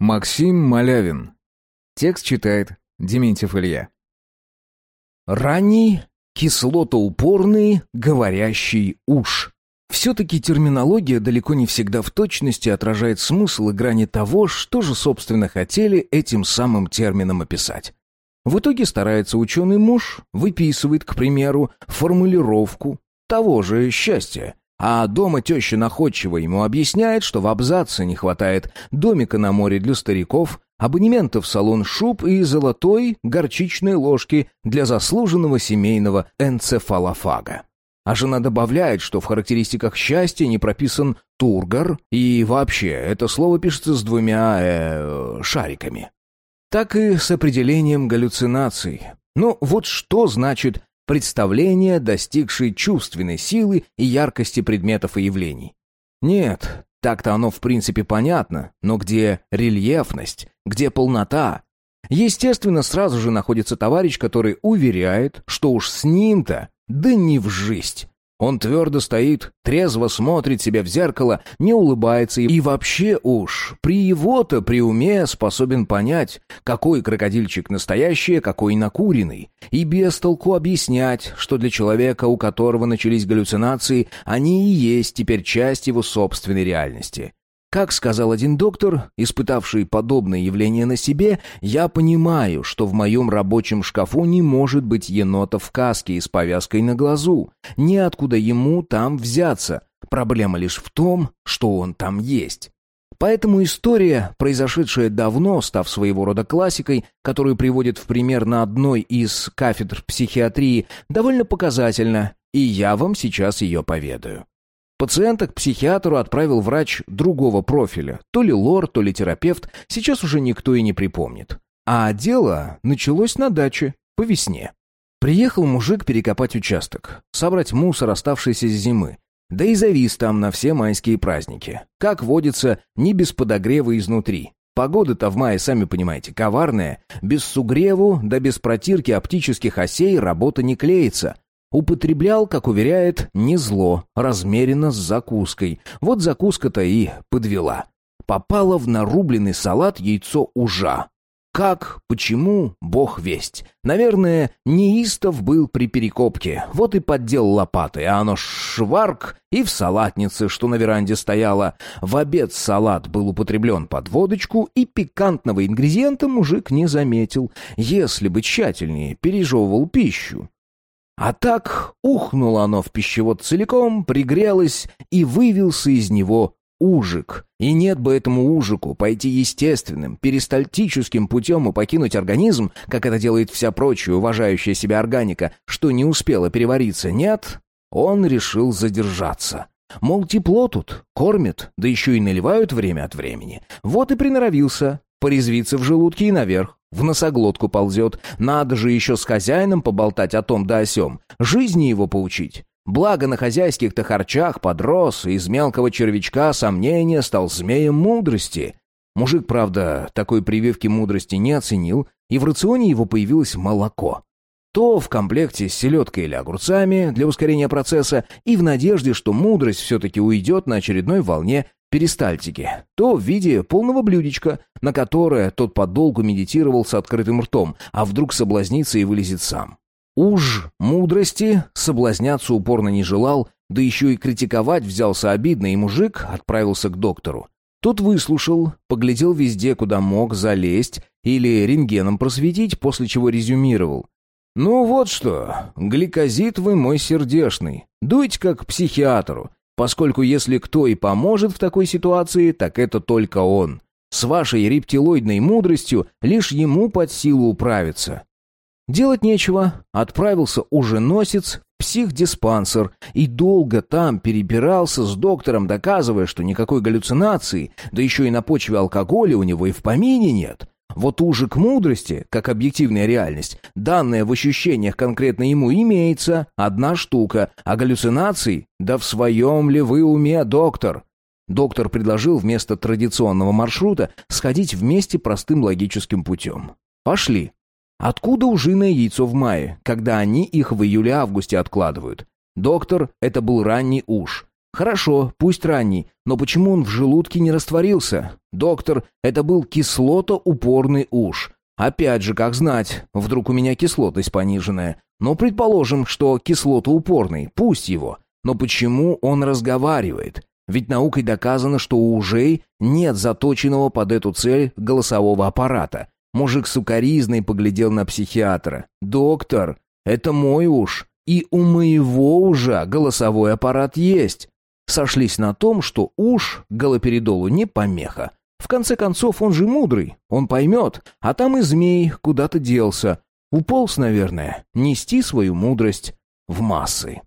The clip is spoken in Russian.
Максим Малявин. Текст читает Дементьев Илья. Ранний, кислотоупорный, говорящий уж. Все-таки терминология далеко не всегда в точности отражает смысл и грани того, что же, собственно, хотели этим самым термином описать. В итоге старается ученый муж, выписывает, к примеру, формулировку того же счастья, а дома теща находчиво ему объясняет, что в абзаце не хватает домика на море для стариков, абонемента в салон шуб и золотой горчичной ложки для заслуженного семейного энцефалофага. А жена добавляет, что в характеристиках счастья не прописан тургор, и вообще это слово пишется с двумя э, шариками. Так и с определением галлюцинаций. Ну вот что значит представление, достигшее чувственной силы и яркости предметов и явлений. Нет, так-то оно в принципе понятно, но где рельефность, где полнота? Естественно, сразу же находится товарищ, который уверяет, что уж с ним-то, да не в жизнь. Он твердо стоит, трезво смотрит себя в зеркало, не улыбается и вообще уж при его-то при уме способен понять, какой крокодильчик настоящий, а какой накуренный, и без толку объяснять, что для человека, у которого начались галлюцинации, они и есть теперь часть его собственной реальности. Как сказал один доктор, испытавший подобное явление на себе, я понимаю, что в моем рабочем шкафу не может быть енота в каске и с повязкой на глазу. Неоткуда ему там взяться. Проблема лишь в том, что он там есть. Поэтому история, произошедшая давно, став своего рода классикой, которую приводит в пример на одной из кафедр психиатрии, довольно показательна, и я вам сейчас ее поведаю. Пациента к психиатру отправил врач другого профиля, то ли лор, то ли терапевт, сейчас уже никто и не припомнит. А дело началось на даче, по весне. Приехал мужик перекопать участок, собрать мусор, оставшийся с зимы. Да и завис там на все майские праздники. Как водится, не без подогрева изнутри. Погода-то в мае, сами понимаете, коварная. Без сугреву, да без протирки оптических осей работа не клеится. Употреблял, как уверяет, не зло, размеренно с закуской. Вот закуска-то и подвела. Попало в нарубленный салат яйцо ужа. Как, почему, бог весть. Наверное, неистов был при перекопке. Вот и поддел лопатой, а оно шварк и в салатнице, что на веранде стояла. В обед салат был употреблен под водочку, и пикантного ингредиента мужик не заметил, если бы тщательнее пережевывал пищу. А так ухнуло оно в пищевод целиком, пригрелось и вывелся из него ужик. И нет бы этому ужику пойти естественным, перистальтическим путем и покинуть организм, как это делает вся прочая уважающая себя органика, что не успела перевариться. Нет, он решил задержаться. Мол, тепло тут, кормят, да еще и наливают время от времени. Вот и приноровился, порезвиться в желудке и наверх. В носоглотку ползет. Надо же еще с хозяином поболтать о том да о сём. Жизни его поучить. Благо на хозяйских-то харчах подрос, и из мелкого червячка сомнения стал змеем мудрости. Мужик, правда, такой прививки мудрости не оценил, и в рационе его появилось молоко. То в комплекте с селедкой или огурцами для ускорения процесса, и в надежде, что мудрость все-таки уйдет на очередной волне перистальтики, то в виде полного блюдечка, на которое тот подолгу медитировал с открытым ртом, а вдруг соблазнится и вылезет сам. Уж мудрости соблазняться упорно не желал, да еще и критиковать взялся обидно, и мужик отправился к доктору. Тот выслушал, поглядел везде, куда мог залезть или рентгеном просветить, после чего резюмировал. «Ну вот что, гликозит вы мой сердешный. Дуйте как к психиатру поскольку если кто и поможет в такой ситуации, так это только он. С вашей рептилоидной мудростью лишь ему под силу управиться. Делать нечего, отправился уже носец в психдиспансер и долго там перебирался с доктором, доказывая, что никакой галлюцинации, да еще и на почве алкоголя у него и в помине нет. Вот ужик мудрости, как объективная реальность, данная в ощущениях конкретно ему имеется, одна штука, а галлюцинаций, да в своем ли вы уме, доктор? Доктор предложил вместо традиционного маршрута сходить вместе простым логическим путем. Пошли. Откуда ужиное яйцо в мае, когда они их в июле-августе откладывают? Доктор — это был ранний уж. Хорошо, пусть ранний, но почему он в желудке не растворился? Доктор, это был кислотоупорный уж. Опять же, как знать, вдруг у меня кислотность пониженная. Но предположим, что кислотоупорный, пусть его. Но почему он разговаривает? Ведь наукой доказано, что у ужей нет заточенного под эту цель голосового аппарата. Мужик сукаризный поглядел на психиатра. «Доктор, это мой уж, и у моего ужа голосовой аппарат есть». Сошлись на том, что уж галоперидолу не помеха. В конце концов, он же мудрый, он поймет, а там и змей куда-то делся. Уполз, наверное, нести свою мудрость в массы.